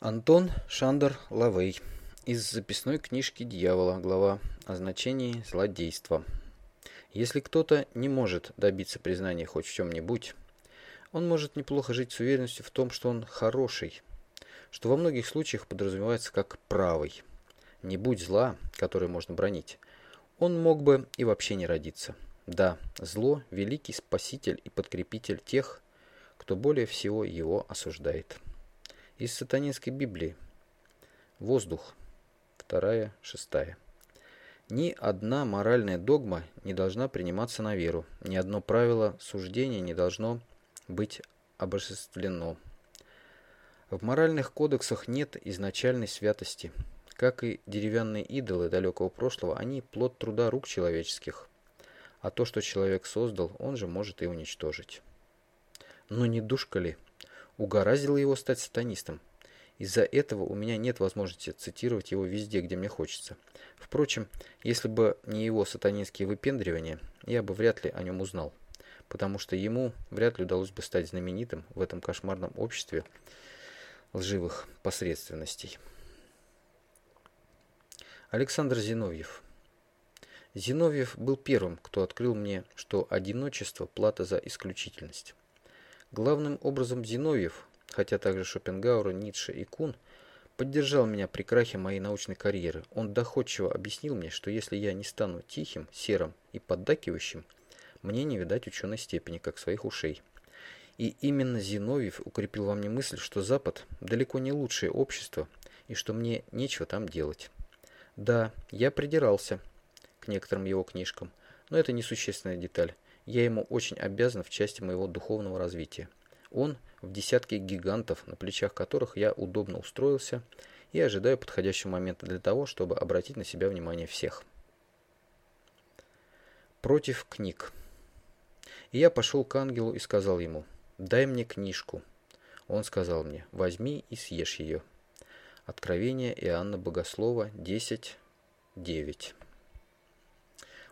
Антон Шандер Лавей. Из записной книжки «Дьявола», глава о значении злодейства. Если кто-то не может добиться признания хоть в чем-нибудь, он может неплохо жить с уверенностью в том, что он хороший, что во многих случаях подразумевается как правый. Не будь зла, которое можно бронить, он мог бы и вообще не родиться. Да, зло – великий спаситель и подкрепитель тех, кто более всего его осуждает. Из сатанинской Библии. Воздух. Вторая, шестая. Ни одна моральная догма не должна приниматься на веру. Ни одно правило суждения не должно быть обожествлено. В моральных кодексах нет изначальной святости. Как и деревянные идолы далекого прошлого, они плод труда рук человеческих. А то, что человек создал, он же может и уничтожить. Но не душка ли? Угораздило его стать сатанистом. Из-за этого у меня нет возможности цитировать его везде, где мне хочется. Впрочем, если бы не его сатанинские выпендривания, я бы вряд ли о нем узнал, потому что ему вряд ли удалось бы стать знаменитым в этом кошмарном обществе лживых посредственностей. Александр Зиновьев Зиновьев был первым, кто открыл мне, что одиночество – плата за исключительность. Главным образом Зиновьев, хотя также Шопенгауэр, Ницше и Кун, поддержал меня при крахе моей научной карьеры. Он доходчиво объяснил мне, что если я не стану тихим, серым и поддакивающим, мне не видать ученой степени, как своих ушей. И именно Зиновьев укрепил во мне мысль, что Запад далеко не лучшее общество и что мне нечего там делать. Да, я придирался к некоторым его книжкам, но это несущественная деталь. Я ему очень обязан в части моего духовного развития. Он в десятке гигантов, на плечах которых я удобно устроился и ожидаю подходящего момента для того, чтобы обратить на себя внимание всех. Против книг. И я пошел к ангелу и сказал ему, дай мне книжку. Он сказал мне, возьми и съешь ее. Откровение Иоанна Богослова 10.9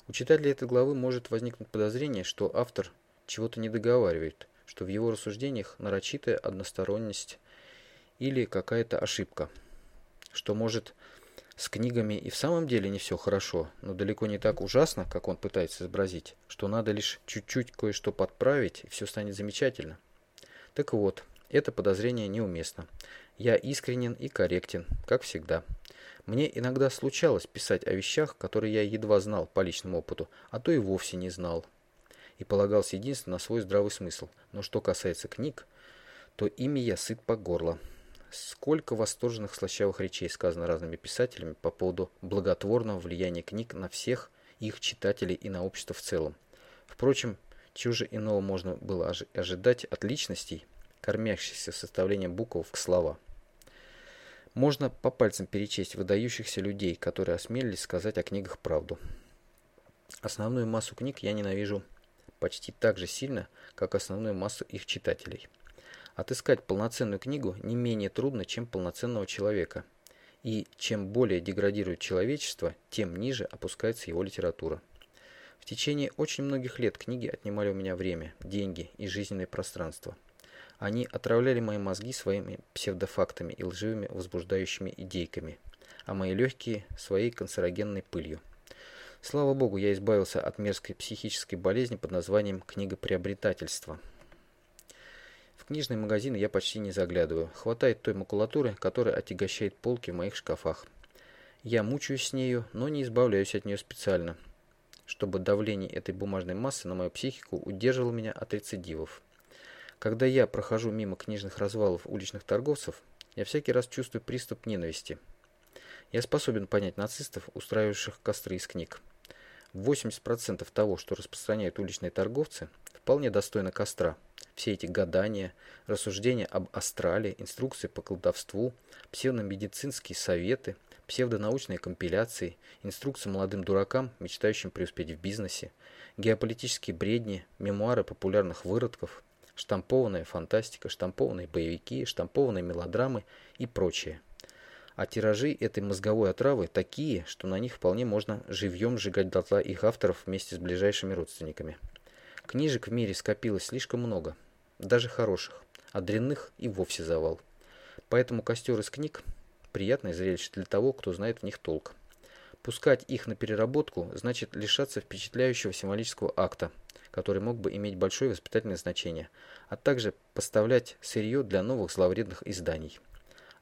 у читателя этой главы может возникнуть подозрение, что автор чего-то не договаривает, что в его рассуждениях нарочитая односторонность или какая-то ошибка, что может с книгами и в самом деле не все хорошо, но далеко не так ужасно, как он пытается изобразить, что надо лишь чуть-чуть кое-что подправить, и все станет замечательно. Так вот, это подозрение неуместно. Я искренен и корректен, как всегда. Мне иногда случалось писать о вещах, которые я едва знал по личному опыту, а то и вовсе не знал. И полагался единственно на свой здравый смысл. Но что касается книг, то ими я сыт по горло. Сколько восторженных слащавых речей сказано разными писателями по поводу благотворного влияния книг на всех их читателей и на общество в целом. Впрочем, чего же иного можно было ожидать от личностей, кормящихся составлением букв к слова. Можно по пальцам перечесть выдающихся людей, которые осмелились сказать о книгах правду. Основную массу книг я ненавижу почти так же сильно, как основную массу их читателей. Отыскать полноценную книгу не менее трудно, чем полноценного человека. И чем более деградирует человечество, тем ниже опускается его литература. В течение очень многих лет книги отнимали у меня время, деньги и жизненное пространство. Они отравляли мои мозги своими псевдофактами и лживыми возбуждающими идейками, а мои легкие – своей канцерогенной пылью. Слава богу, я избавился от мерзкой психической болезни под названием книгоприобретательство. В книжные магазины я почти не заглядываю. Хватает той макулатуры, которая отягощает полки в моих шкафах. Я мучаюсь с нею, но не избавляюсь от нее специально, чтобы давление этой бумажной массы на мою психику удерживало меня от рецидивов. Когда я прохожу мимо книжных развалов уличных торговцев, я всякий раз чувствую приступ ненависти. Я способен понять нацистов, устраивающих костры из книг. 80% того, что распространяют уличные торговцы, вполне достойно костра. Все эти гадания, рассуждения об астрале, инструкции по колдовству, псевдомедицинские советы, псевдонаучные компиляции, инструкции молодым дуракам, мечтающим преуспеть в бизнесе, геополитические бредни, мемуары популярных выродков, штампованная фантастика, штампованные боевики, штампованные мелодрамы и прочее. А тиражи этой мозговой отравы такие, что на них вполне можно живьем сжигать дотла их авторов вместе с ближайшими родственниками. Книжек в мире скопилось слишком много, даже хороших, а дрянных и вовсе завал. Поэтому костер из книг – приятное зрелище для того, кто знает в них толк. Пускать их на переработку значит лишаться впечатляющего символического акта, который мог бы иметь большое воспитательное значение, а также поставлять сырье для новых зловредных изданий.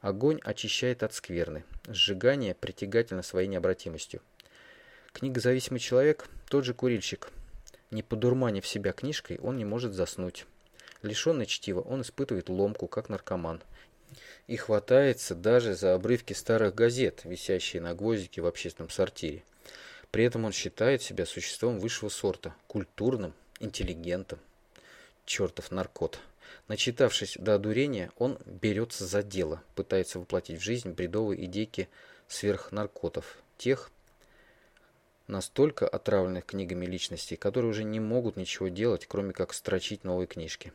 Огонь очищает от скверны. Сжигание притягательно своей необратимостью. Книгозависимый человек – тот же курильщик. Не подурманив себя книжкой, он не может заснуть. Лишенный чтива, он испытывает ломку, как наркоман, и хватается даже за обрывки старых газет, висящие на гвоздике в общественном сортире. При этом он считает себя существом высшего сорта, культурным, интеллигентом. Чертов наркот. Начитавшись до одурения, он берется за дело, пытается воплотить в жизнь бредовые идейки сверхнаркотов, тех, настолько отравленных книгами личностей, которые уже не могут ничего делать, кроме как строчить новые книжки.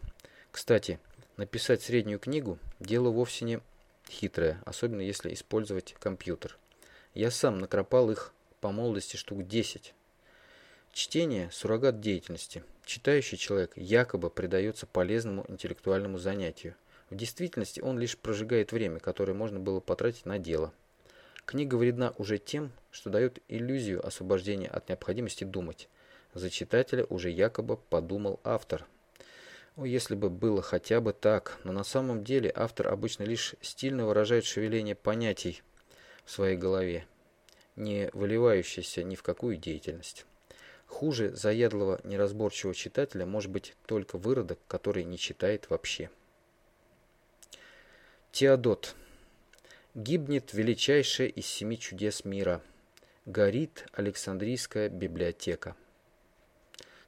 Кстати, Написать среднюю книгу – дело вовсе не хитрое, особенно если использовать компьютер. Я сам накропал их по молодости штук 10. Чтение – суррогат деятельности. Читающий человек якобы предается полезному интеллектуальному занятию. В действительности он лишь прожигает время, которое можно было потратить на дело. Книга вредна уже тем, что дает иллюзию освобождения от необходимости думать. За читателя уже якобы подумал автор – о, если бы было хотя бы так, но на самом деле автор обычно лишь стильно выражает шевеление понятий в своей голове, не выливающееся ни в какую деятельность. Хуже заядлого неразборчивого читателя может быть только выродок, который не читает вообще. Теодот. Гибнет величайшая из семи чудес мира. Горит Александрийская библиотека.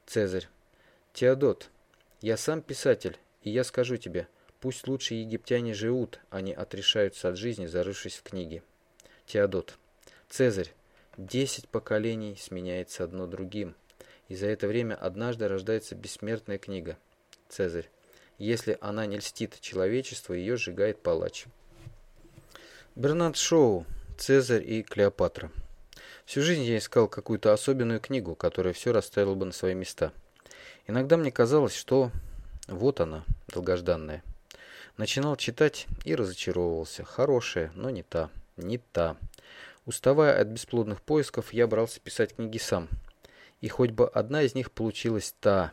Цезарь. Теодот, я сам писатель, и я скажу тебе, пусть лучше египтяне живут, а не отрешаются от жизни, зарывшись в книги. Теодот. Цезарь. Десять поколений сменяется одно другим, и за это время однажды рождается бессмертная книга. Цезарь. Если она не льстит человечеству, ее сжигает палач. Бернард Шоу. Цезарь и Клеопатра. Всю жизнь я искал какую-то особенную книгу, которая все расставила бы на свои места. Иногда мне казалось, что вот она, долгожданная. Начинал читать и разочаровывался. Хорошая, но не та, не та. Уставая от бесплодных поисков, я брался писать книги сам. И хоть бы одна из них получилась та,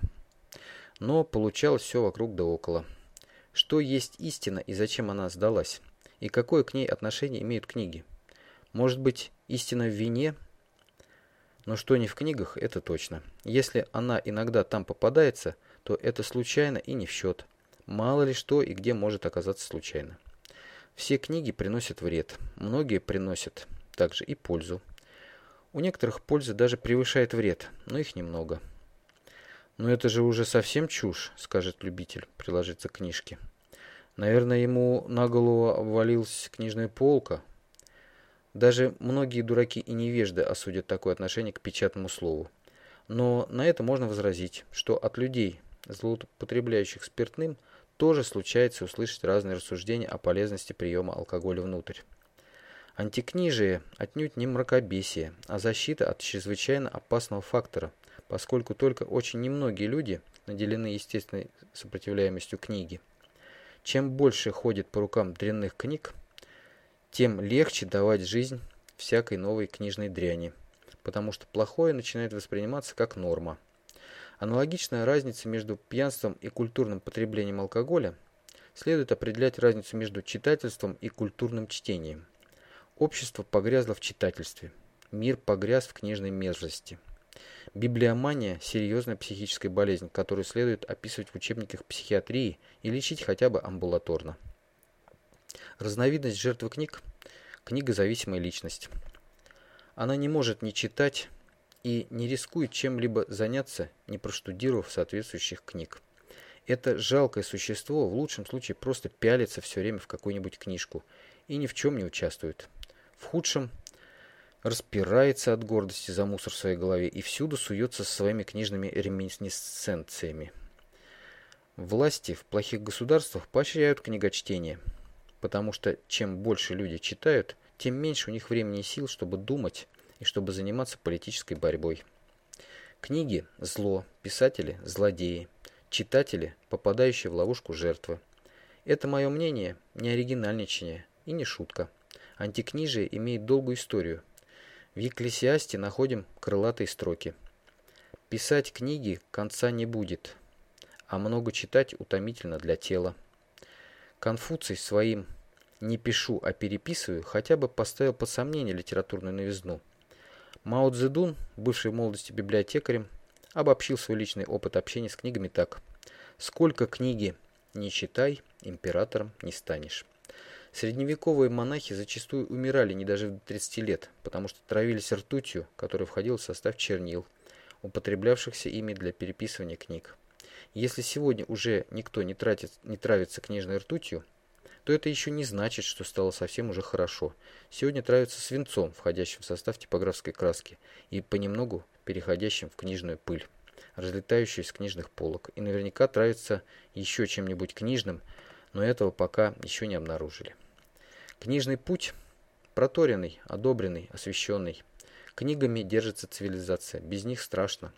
но получалось все вокруг да около. Что есть истина и зачем она сдалась? И какое к ней отношение имеют книги? Может быть, истина в вине – но что не в книгах, это точно. Если она иногда там попадается, то это случайно и не в счет. Мало ли что и где может оказаться случайно. Все книги приносят вред. Многие приносят также и пользу. У некоторых польза даже превышает вред, но их немного. «Но это же уже совсем чушь», — скажет любитель приложиться к книжке. Наверное, ему на голову обвалилась книжная полка, даже многие дураки и невежды осудят такое отношение к печатному слову. Но на это можно возразить, что от людей, злоупотребляющих спиртным, тоже случается услышать разные рассуждения о полезности приема алкоголя внутрь. Антикнижие отнюдь не мракобесие, а защита от чрезвычайно опасного фактора, поскольку только очень немногие люди наделены естественной сопротивляемостью книги. Чем больше ходит по рукам дрянных книг, тем легче давать жизнь всякой новой книжной дряни, потому что плохое начинает восприниматься как норма. Аналогичная разница между пьянством и культурным потреблением алкоголя следует определять разницу между читательством и культурным чтением. Общество погрязло в читательстве, мир погряз в книжной мерзости. Библиомания – серьезная психическая болезнь, которую следует описывать в учебниках психиатрии и лечить хотя бы амбулаторно. Разновидность жертвы книг – книгозависимая личность. Она не может не читать и не рискует чем-либо заняться, не проштудировав соответствующих книг. Это жалкое существо в лучшем случае просто пялится все время в какую-нибудь книжку и ни в чем не участвует. В худшем распирается от гордости за мусор в своей голове и всюду суется со своими книжными реминисценциями. Власти в плохих государствах поощряют книгочтение – потому что чем больше люди читают, тем меньше у них времени и сил, чтобы думать и чтобы заниматься политической борьбой. Книги – зло, писатели – злодеи, читатели – попадающие в ловушку жертвы. Это мое мнение, не оригинальничание и не шутка. Антикнижие имеет долгую историю. В Екклесиасте находим крылатые строки. «Писать книги конца не будет, а много читать утомительно для тела». Конфуций своим «не пишу, а переписываю» хотя бы поставил под сомнение литературную новизну. Мао Цзэдун, бывший в молодости библиотекарем, обобщил свой личный опыт общения с книгами так. «Сколько книги не читай, императором не станешь». Средневековые монахи зачастую умирали не даже до 30 лет, потому что травились ртутью, которая входила в состав чернил, употреблявшихся ими для переписывания книг. Если сегодня уже никто не, тратит, не травится книжной ртутью, то это еще не значит, что стало совсем уже хорошо. Сегодня травятся свинцом, входящим в состав типографской краски, и понемногу переходящим в книжную пыль, разлетающую из книжных полок, и наверняка травятся еще чем-нибудь книжным, но этого пока еще не обнаружили. Книжный путь проторенный, одобренный, освященный. Книгами держится цивилизация, без них страшно.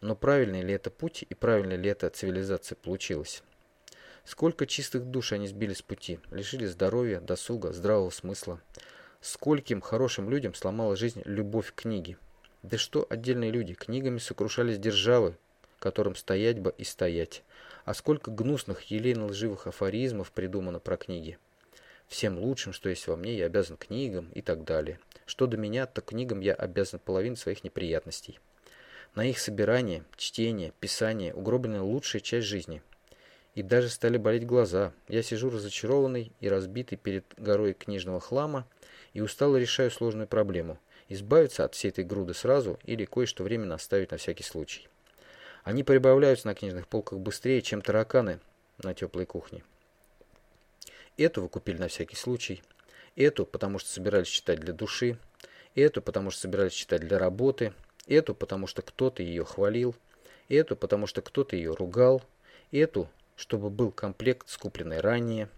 Но правильный ли это путь и правильная ли это цивилизация получилась? Сколько чистых душ они сбили с пути, лишили здоровья, досуга, здравого смысла. Скольким хорошим людям сломала жизнь любовь к книге. Да что отдельные люди, книгами сокрушались державы, которым стоять бы и стоять. А сколько гнусных, елейно-лживых афоризмов придумано про книги. Всем лучшим, что есть во мне, я обязан книгам и так далее. Что до меня, то книгам я обязан половину своих неприятностей. На их собирание, чтение, писание угроблена лучшая часть жизни. И даже стали болеть глаза. Я сижу разочарованный и разбитый перед горой книжного хлама и устало решаю сложную проблему. Избавиться от всей этой груды сразу или кое-что временно оставить на всякий случай. Они прибавляются на книжных полках быстрее, чем тараканы на теплой кухне. Эту вы купили на всякий случай. Эту, потому что собирались читать для души. Эту, потому что собирались читать для работы. Эту, потому что кто-то ее хвалил. Эту, потому что кто-то ее ругал. Эту, чтобы был комплект, скупленный ранее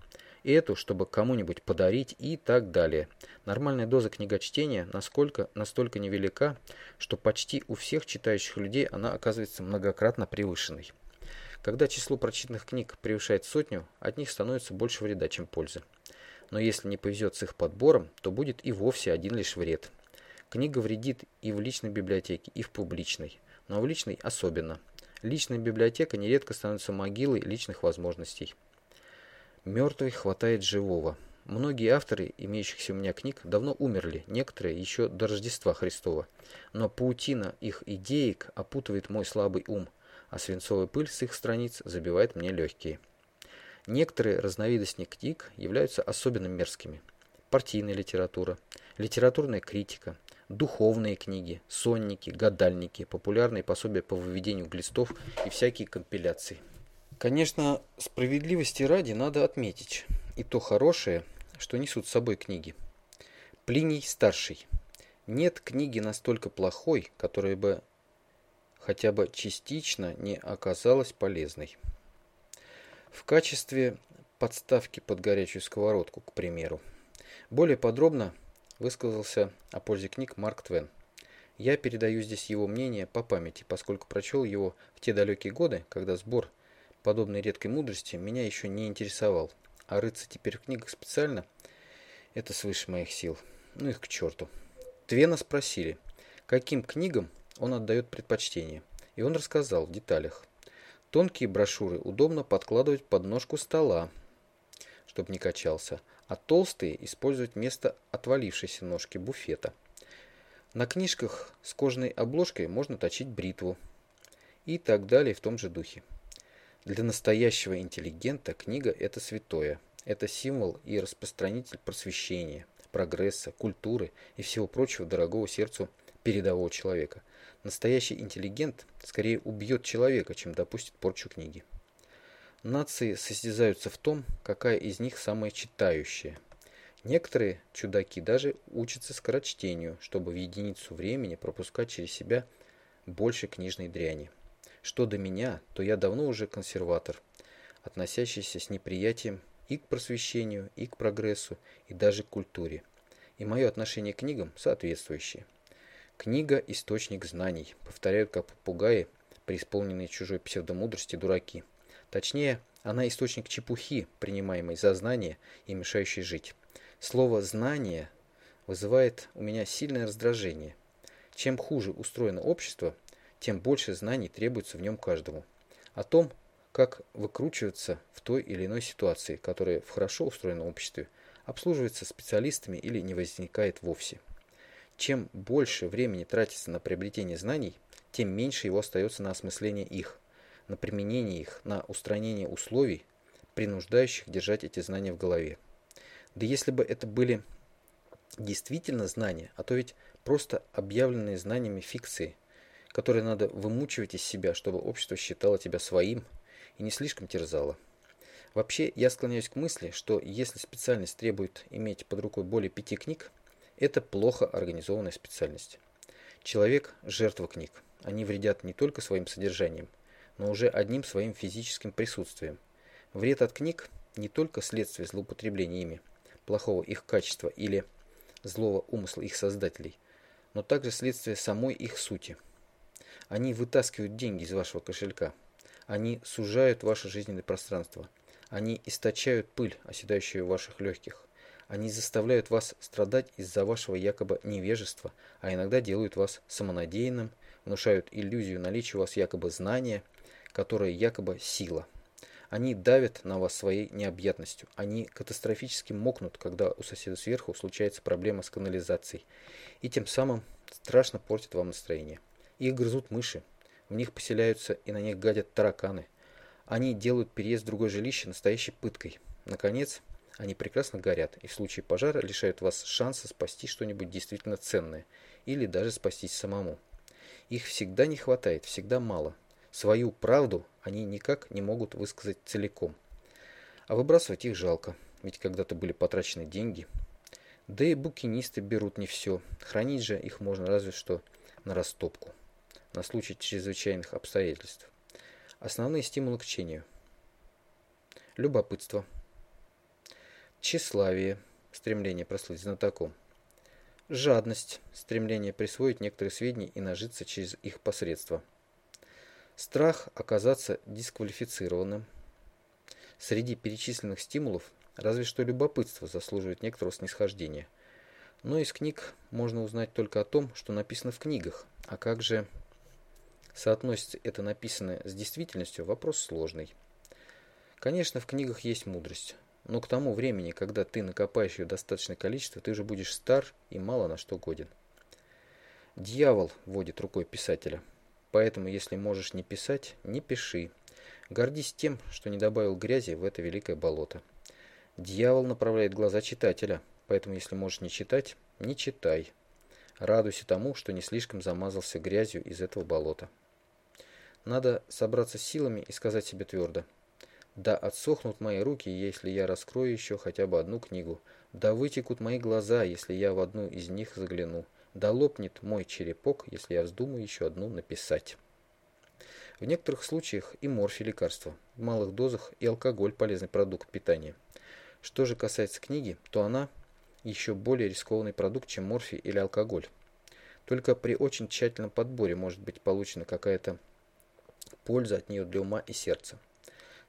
эту, чтобы кому-нибудь подарить и так далее. Нормальная доза книгочтения насколько, настолько невелика, что почти у всех читающих людей она оказывается многократно превышенной. Когда число прочитанных книг превышает сотню, от них становится больше вреда, чем пользы. Но если не повезет с их подбором, то будет и вовсе один лишь вред. Книга вредит и в личной библиотеке, и в публичной, но в личной особенно. Личная библиотека нередко становится могилой личных возможностей. Мертвый хватает живого. Многие авторы, имеющихся у меня книг, давно умерли, некоторые еще до Рождества Христова. Но паутина их идеек опутывает мой слабый ум, а свинцовая пыль с их страниц забивает мне легкие. Некоторые разновидности книг являются особенно мерзкими. Партийная литература, литературная критика, духовные книги, сонники, гадальники, популярные пособия по выведению глистов и всякие компиляции. Конечно, справедливости ради надо отметить и то хорошее, что несут с собой книги. Плиний старший. Нет книги настолько плохой, которая бы хотя бы частично не оказалась полезной. В качестве подставки под горячую сковородку, к примеру. Более подробно высказался о пользе книг Марк Твен. Я передаю здесь его мнение по памяти, поскольку прочел его в те далекие годы, когда сбор подобной редкой мудрости меня еще не интересовал. А рыться теперь в книгах специально – это свыше моих сил. Ну их к черту. Твена спросили, каким книгам он отдает предпочтение. И он рассказал в деталях. Тонкие брошюры удобно подкладывать под ножку стола, чтобы не качался, а толстые использовать вместо отвалившейся ножки буфета. На книжках с кожаной обложкой можно точить бритву и так далее в том же духе. Для настоящего интеллигента книга – это святое. Это символ и распространитель просвещения, прогресса, культуры и всего прочего дорогого сердцу передового человека. Настоящий интеллигент скорее убьет человека, чем допустит порчу книги. Нации состязаются в том, какая из них самая читающая. Некоторые чудаки даже учатся скорочтению, чтобы в единицу времени пропускать через себя больше книжной дряни. Что до меня, то я давно уже консерватор, относящийся с неприятием и к просвещению, и к прогрессу, и даже к культуре. И мое отношение к книгам соответствующее. Книга – источник знаний, повторяют как попугаи, преисполненные чужой псевдомудрости дураки. Точнее, Она источник чепухи, принимаемой за знание и мешающей жить. Слово «знание» вызывает у меня сильное раздражение. Чем хуже устроено общество, тем больше знаний требуется в нем каждому. О том, как выкручиваться в той или иной ситуации, которая в хорошо устроенном обществе обслуживается специалистами или не возникает вовсе. Чем больше времени тратится на приобретение знаний, тем меньше его остается на осмысление их, на применение их, на устранение условий, принуждающих держать эти знания в голове. Да если бы это были действительно знания, а то ведь просто объявленные знаниями фикции, которые надо вымучивать из себя, чтобы общество считало тебя своим и не слишком терзало. Вообще, я склоняюсь к мысли, что если специальность требует иметь под рукой более пяти книг, это плохо организованная специальность. Человек – жертва книг. Они вредят не только своим содержанием, но уже одним своим физическим присутствием. Вред от книг не только следствие злоупотребления ими, плохого их качества или злого умысла их создателей, но также следствие самой их сути. Они вытаскивают деньги из вашего кошелька. Они сужают ваше жизненное пространство. Они источают пыль, оседающую в ваших легких. Они заставляют вас страдать из-за вашего якобы невежества, а иногда делают вас самонадеянным, внушают иллюзию наличия у вас якобы знания, которое якобы сила. Они давят на вас своей необъятностью. Они катастрофически мокнут, когда у соседа сверху случается проблема с канализацией. И тем самым страшно портят вам настроение. Их грызут мыши. В них поселяются и на них гадят тараканы. Они делают переезд в другое жилище настоящей пыткой. Наконец, они прекрасно горят и в случае пожара лишают вас шанса спасти что-нибудь действительно ценное или даже спастись самому. Их всегда не хватает, всегда мало. Свою правду они никак не могут высказать целиком. А выбрасывать их жалко, ведь когда-то были потрачены деньги. Да и букинисты берут не все, хранить же их можно разве что на растопку, на случай чрезвычайных обстоятельств. Основные стимулы к чтению. Любопытство – Тщеславие – стремление прослыть знатоком. Жадность – стремление присвоить некоторые сведения и нажиться через их посредство. Страх оказаться дисквалифицированным. Среди перечисленных стимулов разве что любопытство заслуживает некоторого снисхождения. Но из книг можно узнать только о том, что написано в книгах. А как же соотносится это написанное с действительностью – вопрос сложный. Конечно, в книгах есть мудрость – но к тому времени, когда ты накопаешь ее достаточное количество, ты уже будешь стар и мало на что годен. Дьявол водит рукой писателя. Поэтому, если можешь не писать, не пиши. Гордись тем, что не добавил грязи в это великое болото. Дьявол направляет глаза читателя, поэтому, если можешь не читать, не читай. Радуйся тому, что не слишком замазался грязью из этого болота. Надо собраться с силами и сказать себе твердо – да отсохнут мои руки, если я раскрою еще хотя бы одну книгу. Да вытекут мои глаза, если я в одну из них загляну. Да лопнет мой черепок, если я вздумаю еще одну написать. В некоторых случаях и морфий лекарство, в малых дозах и алкоголь полезный продукт питания. Что же касается книги, то она еще более рискованный продукт, чем морфий или алкоголь. Только при очень тщательном подборе может быть получена какая-то польза от нее для ума и сердца.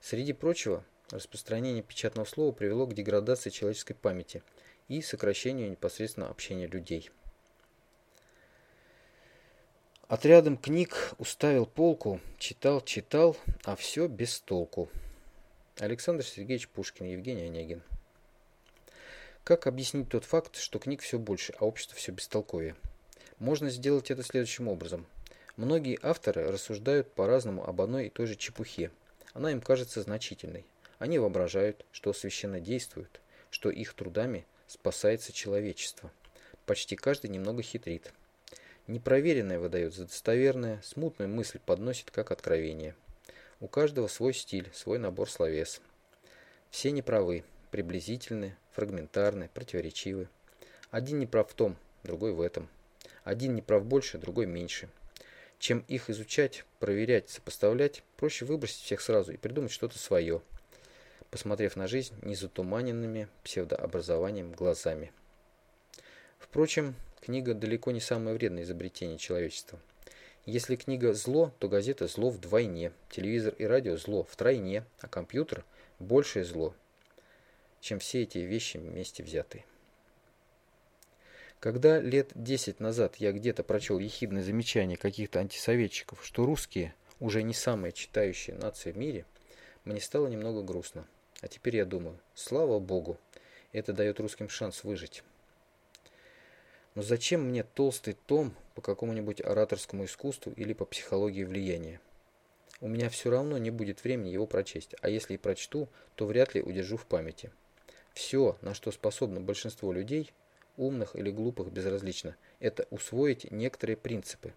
Среди прочего, распространение печатного слова привело к деградации человеческой памяти и сокращению непосредственно общения людей. Отрядом книг уставил полку, читал, читал, а все без толку. Александр Сергеевич Пушкин, Евгений Онегин. Как объяснить тот факт, что книг все больше, а общество все бестолковее? Можно сделать это следующим образом. Многие авторы рассуждают по-разному об одной и той же чепухе – она им кажется значительной. Они воображают, что священно действуют, что их трудами спасается человечество. Почти каждый немного хитрит. Непроверенное выдает за достоверное, смутную мысль подносит как откровение. У каждого свой стиль, свой набор словес. Все неправы, приблизительны, фрагментарны, противоречивы. Один не прав в том, другой в этом. Один не прав больше, другой меньше. Чем их изучать, проверять, сопоставлять, проще выбросить всех сразу и придумать что-то свое, посмотрев на жизнь незатуманенными псевдообразованием глазами. Впрочем, книга далеко не самое вредное изобретение человечества. Если книга «зло», то газета «зло» вдвойне, телевизор и радио «зло» втройне, а компьютер – большее зло, чем все эти вещи вместе взятые. Когда лет десять назад я где-то прочел ехидное замечание каких-то антисоветчиков, что русские уже не самая читающая нация в мире, мне стало немного грустно. А теперь я думаю, слава богу, это дает русским шанс выжить. Но зачем мне толстый том по какому-нибудь ораторскому искусству или по психологии влияния? У меня все равно не будет времени его прочесть, а если и прочту, то вряд ли удержу в памяти. Все, на что способно большинство людей, умных или глупых, безразлично, это усвоить некоторые принципы.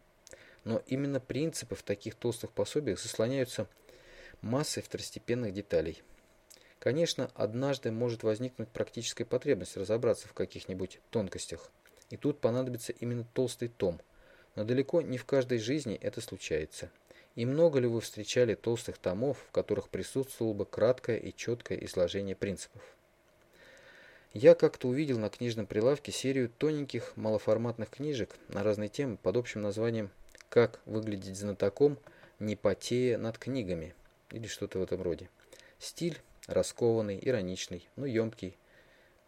Но именно принципы в таких толстых пособиях заслоняются массой второстепенных деталей. Конечно, однажды может возникнуть практическая потребность разобраться в каких-нибудь тонкостях, и тут понадобится именно толстый том, но далеко не в каждой жизни это случается. И много ли вы встречали толстых томов, в которых присутствовало бы краткое и четкое изложение принципов? Я как-то увидел на книжном прилавке серию тоненьких малоформатных книжек на разные темы под общим названием «Как выглядеть знатоком, не потея над книгами» или что-то в этом роде. Стиль раскованный, ироничный, но емкий,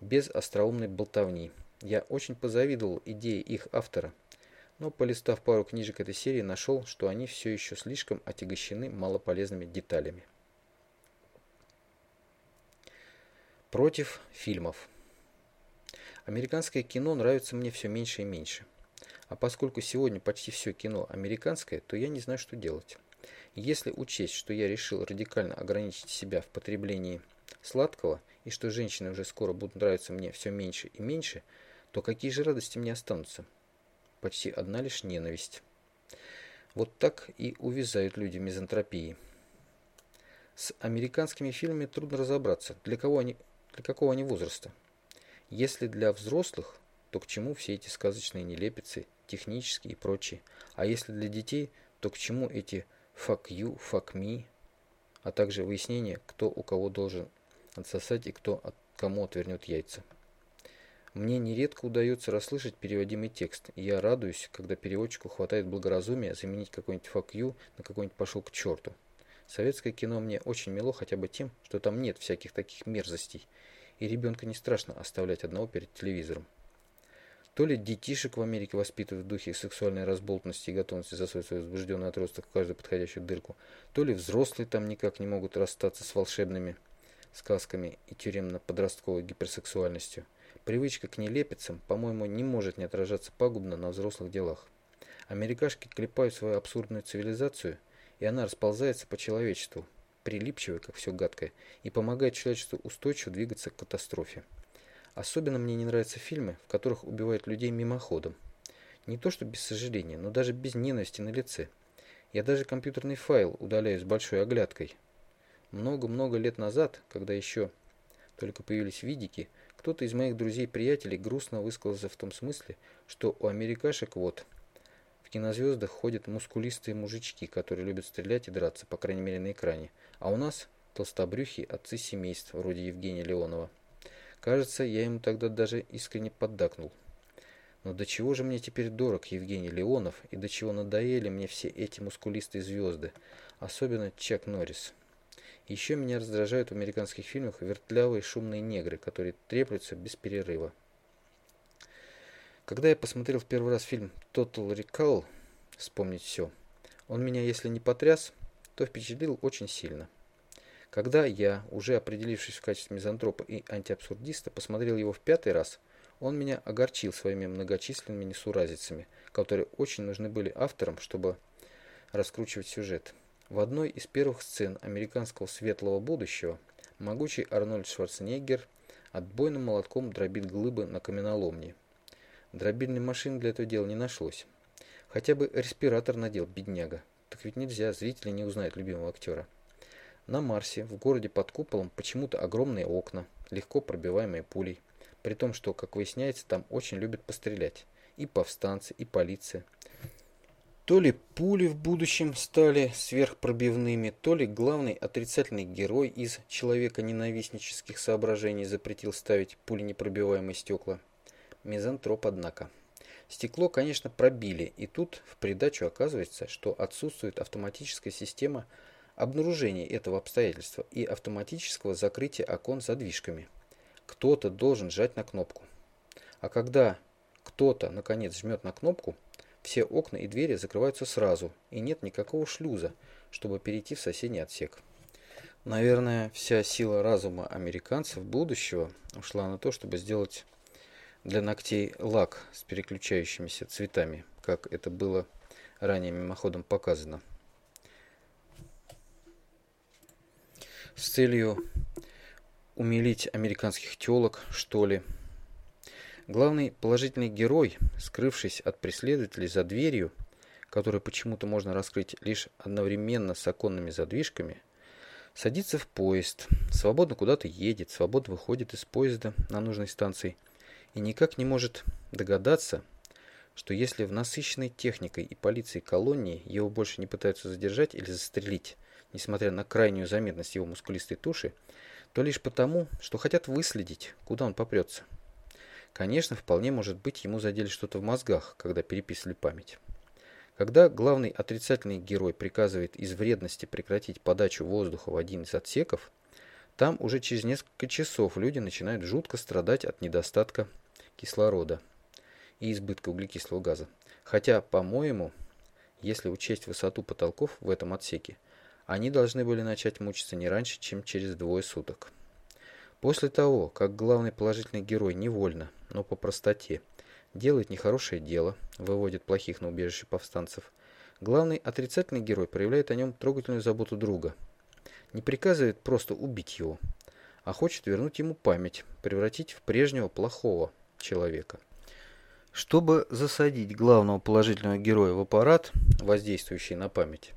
без остроумной болтовни. Я очень позавидовал идее их автора, но полистав пару книжек этой серии, нашел, что они все еще слишком отягощены малополезными деталями. Против фильмов. Американское кино нравится мне все меньше и меньше. А поскольку сегодня почти все кино американское, то я не знаю, что делать. Если учесть, что я решил радикально ограничить себя в потреблении сладкого, и что женщины уже скоро будут нравиться мне все меньше и меньше, то какие же радости мне останутся? Почти одна лишь ненависть. Вот так и увязают люди мизантропии. С американскими фильмами трудно разобраться, для, кого они, для какого они возраста. Если для взрослых, то к чему все эти сказочные нелепицы, технические и прочие, а если для детей, то к чему эти fuck you, fuck me, а также выяснение, кто у кого должен отсосать и кто от кому отвернет яйца. Мне нередко удается расслышать переводимый текст, и я радуюсь, когда переводчику хватает благоразумия заменить какой-нибудь fuck you на какой-нибудь пошел к черту. Советское кино мне очень мило хотя бы тем, что там нет всяких таких мерзостей, и ребенка не страшно оставлять одного перед телевизором. То ли детишек в Америке воспитывают в духе сексуальной разболтанности и готовности засунуть свой возбужденный отросток в каждую подходящую дырку, то ли взрослые там никак не могут расстаться с волшебными сказками и тюремно-подростковой гиперсексуальностью. Привычка к нелепицам, по-моему, не может не отражаться пагубно на взрослых делах. Америкашки клепают свою абсурдную цивилизацию, и она расползается по человечеству, прилипчивая, как все гадкое, и помогает человечеству устойчиво двигаться к катастрофе. Особенно мне не нравятся фильмы, в которых убивают людей мимоходом. Не то что без сожаления, но даже без ненависти на лице. Я даже компьютерный файл удаляю с большой оглядкой. Много-много лет назад, когда еще только появились видики, кто-то из моих друзей-приятелей грустно высказался в том смысле, что у америкашек вот кинозвездах ходят мускулистые мужички, которые любят стрелять и драться, по крайней мере на экране, а у нас толстобрюхи отцы семейств, вроде Евгения Леонова. Кажется, я ему тогда даже искренне поддакнул. Но до чего же мне теперь дорог Евгений Леонов, и до чего надоели мне все эти мускулистые звезды, особенно Чак Норрис. Еще меня раздражают в американских фильмах вертлявые шумные негры, которые треплются без перерыва. Когда я посмотрел в первый раз фильм Total Recall, вспомнить все, он меня, если не потряс, то впечатлил очень сильно. Когда я, уже определившись в качестве мизантропа и антиабсурдиста, посмотрел его в пятый раз, он меня огорчил своими многочисленными несуразицами, которые очень нужны были авторам, чтобы раскручивать сюжет. В одной из первых сцен американского светлого будущего могучий Арнольд Шварценеггер отбойным молотком дробит глыбы на каменоломне. Дробильной машины для этого дела не нашлось. Хотя бы респиратор надел, бедняга. Так ведь нельзя, зрители не узнают любимого актера. На Марсе, в городе под куполом, почему-то огромные окна, легко пробиваемые пулей. При том, что, как выясняется, там очень любят пострелять. И повстанцы, и полиция. То ли пули в будущем стали сверхпробивными, то ли главный отрицательный герой из человека-ненавистнических соображений запретил ставить пули непробиваемые стекла. Мизантроп, однако. Стекло, конечно, пробили, и тут в придачу оказывается, что отсутствует автоматическая система обнаружения этого обстоятельства и автоматического закрытия окон задвижками. Кто-то должен жать на кнопку. А когда кто-то, наконец, жмет на кнопку, все окна и двери закрываются сразу, и нет никакого шлюза, чтобы перейти в соседний отсек. Наверное, вся сила разума американцев будущего ушла на то, чтобы сделать для ногтей лак с переключающимися цветами, как это было ранее мимоходом показано. С целью умилить американских телок, что ли. Главный положительный герой, скрывшись от преследователей за дверью, которую почему-то можно раскрыть лишь одновременно с оконными задвижками, садится в поезд, свободно куда-то едет, свободно выходит из поезда на нужной станции и никак не может догадаться, что если в насыщенной техникой и полицией колонии его больше не пытаются задержать или застрелить, несмотря на крайнюю заметность его мускулистой туши, то лишь потому, что хотят выследить, куда он попрется. Конечно, вполне может быть, ему задели что-то в мозгах, когда переписывали память. Когда главный отрицательный герой приказывает из вредности прекратить подачу воздуха в один из отсеков, там уже через несколько часов люди начинают жутко страдать от недостатка кислорода и избытка углекислого газа. Хотя, по-моему, если учесть высоту потолков в этом отсеке, они должны были начать мучиться не раньше, чем через двое суток. После того, как главный положительный герой невольно, но по простоте, делает нехорошее дело, выводит плохих на убежище повстанцев, главный отрицательный герой проявляет о нем трогательную заботу друга. Не приказывает просто убить его, а хочет вернуть ему память, превратить в прежнего плохого человека. Чтобы засадить главного положительного героя в аппарат, воздействующий на память,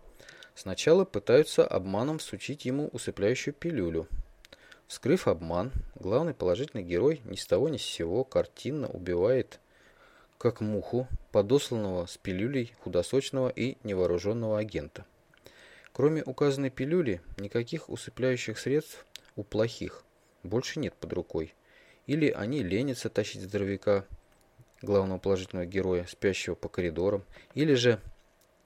сначала пытаются обманом всучить ему усыпляющую пилюлю. Вскрыв обман, главный положительный герой ни с того ни с сего картинно убивает как муху, подосланного с пилюлей худосочного и невооруженного агента. Кроме указанной пилюли, никаких усыпляющих средств у плохих больше нет под рукой. Или они ленятся тащить здоровяка, главного положительного героя, спящего по коридорам, или же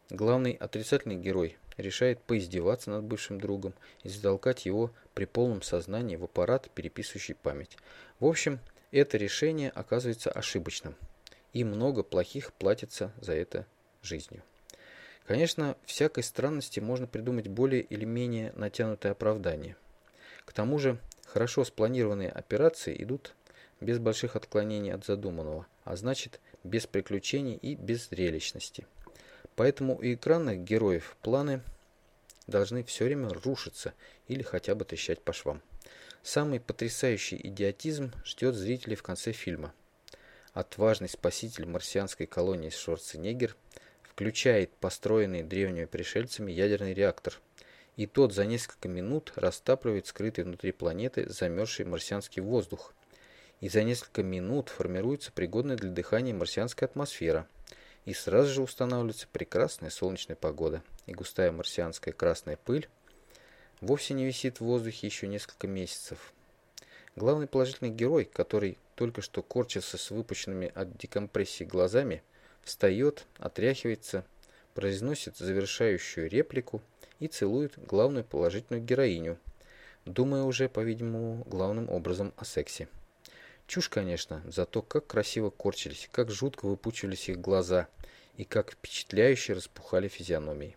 главный отрицательный герой решает поиздеваться над бывшим другом и затолкать его при полном сознании в аппарат, переписывающий память. В общем, это решение оказывается ошибочным и много плохих платится за это жизнью. Конечно, всякой странности можно придумать более или менее натянутое оправдание. К тому же, хорошо спланированные операции идут без больших отклонений от задуманного, а значит, без приключений и без зрелищности. Поэтому у экранных героев планы должны все время рушиться или хотя бы трещать по швам. Самый потрясающий идиотизм ждет зрителей в конце фильма – отважный спаситель марсианской колонии Шварценеггер включает построенный древними пришельцами ядерный реактор, и тот за несколько минут растапливает скрытый внутри планеты замерзший марсианский воздух, и за несколько минут формируется пригодная для дыхания марсианская атмосфера, и сразу же устанавливается прекрасная солнечная погода, и густая марсианская красная пыль. Вовсе не висит в воздухе еще несколько месяцев. Главный положительный герой, который только что корчился с выпущенными от декомпрессии глазами, встает, отряхивается, произносит завершающую реплику и целует главную положительную героиню, думая уже, по-видимому, главным образом о сексе. Чушь, конечно, зато как красиво корчились, как жутко выпучивались их глаза и как впечатляюще распухали физиономии.